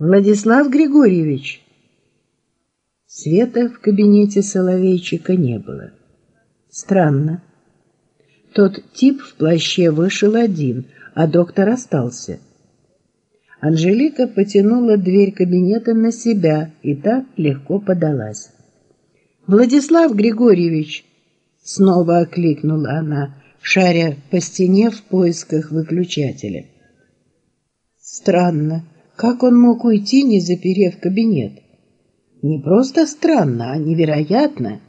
Владислав Григорьевич. Света в кабинете Соловейчика не было. Странно. Тот тип в плаще вышел один, а доктор остался. Анжелика потянула дверь кабинета на себя, и та легко подалась. Владислав Григорьевич, снова окликнула она, шаря по стене в поисках выключателя. Странно, как он мог уйти, не заперев кабинет? Не просто странно, а невероятно.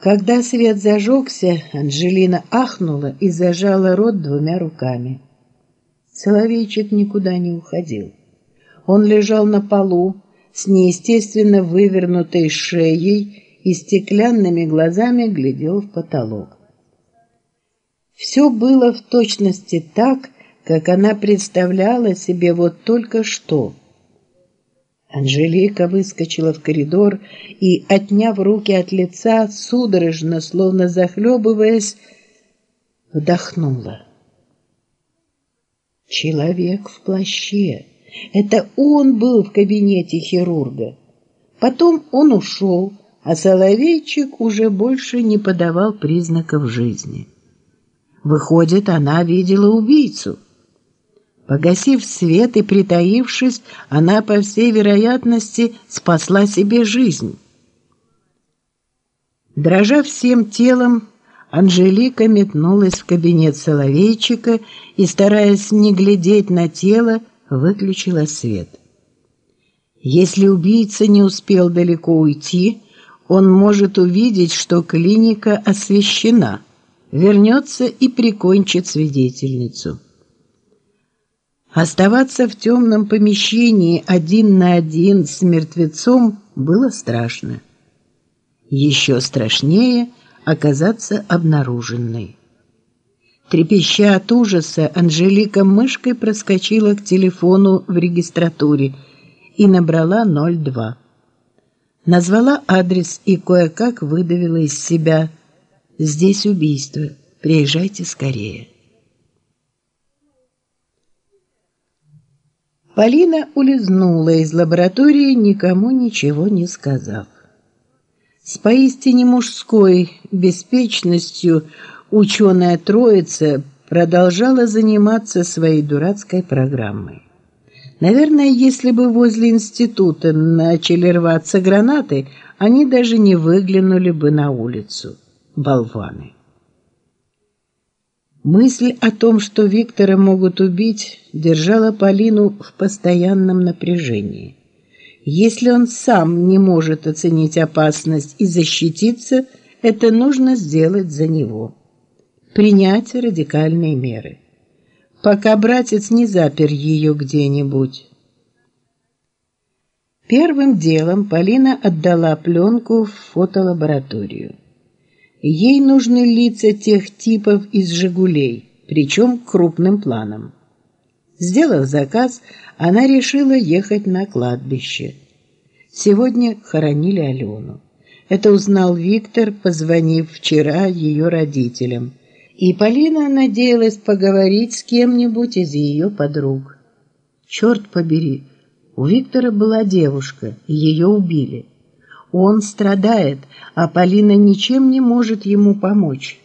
Когда свет зажегся, Анжелина ахнула и зажала рот двумя руками. Соловейчик никуда не уходил. Он лежал на полу с неестественно вывернутой шеей и стеклянными глазами глядел в потолок. Все было в точности так, как она представляла себе вот только что. Анжелика выскочила в коридор и, отняв руки от лица, судорожно, словно захлебываясь, вдохнула. Человек в плаще. Это он был в кабинете хирурга. Потом он ушел, а Соловейчик уже больше не подавал признаков жизни. Выходит, она видела убийцу. Погасив свет и притаившись, она, по всей вероятности, спасла себе жизнь. Дрожа всем телом, Анжелика метнулась в кабинет Соловейчика и, стараясь не глядеть на тело, выключила свет. Если убийца не успел далеко уйти, он может увидеть, что клиника освещена, вернется и прикончит свидетельницу. Оставаться в темном помещении один на один с мертвецом было страшно. Еще страшнее оказаться обнаруженной. Трепеща от ужаса, Анжелика мышкой проскочила к телефону в регистратуре и набрала 02. Назвала адрес и кое-как выдавила из себя «Здесь убийство, приезжайте скорее». Полина улизнула из лаборатории, никому ничего не сказав. С поистине мужской беспечностью ученая троица продолжала заниматься своей дурацкой программой. Наверное, если бы возле института начали рваться гранаты, они даже не выглянули бы на улицу. Болваны. Мысль о том, что Виктора могут убить, держала Полину в постоянном напряжении. Если он сам не может оценить опасность и защититься, это нужно сделать за него. Принять радикальные меры. Пока братец не запер ее где-нибудь. Первым делом Полина отдала пленку в фотолабораторию. Ей нужны лица тех типов из «Жигулей», причем крупным планом. Сделав заказ, она решила ехать на кладбище. Сегодня хоронили Алену. Это узнал Виктор, позвонив вчера ее родителям. И Полина надеялась поговорить с кем-нибудь из ее подруг. Черт побери, у Виктора была девушка, и ее убили. Он страдает, а Полина ничем не может ему помочь.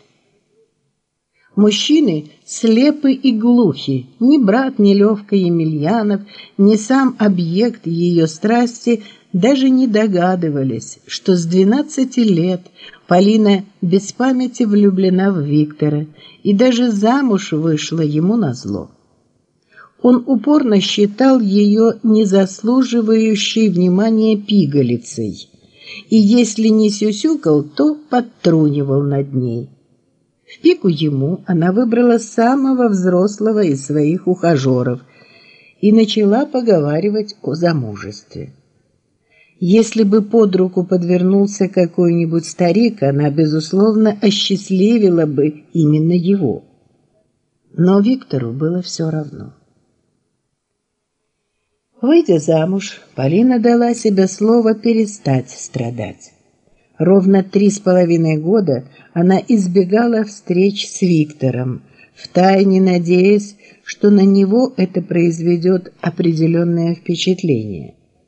Мужчины слепы и глухи. Ни брат, ни Левка Емельянов, ни сам объект ее страсти даже не догадывались, что с двенадцати лет Полина без памяти влюблена в Виктора и даже замуж вышла ему назло. Он упорно считал ее незаслуживающей внимания пигалицей и если не сюсюкал, то подтрунивал над ней. В пику ему она выбрала самого взрослого из своих ухажеров и начала поговаривать о замужестве. Если бы под руку подвернулся какой-нибудь старик, она, безусловно, осчастливила бы именно его. Но Виктору было все равно. Выйдя замуж, Полина дала себе слово перестать страдать. Ровно три с половиной года она избегала встреч с Виктором, втайне надеясь, что на него это произведет определенное впечатление.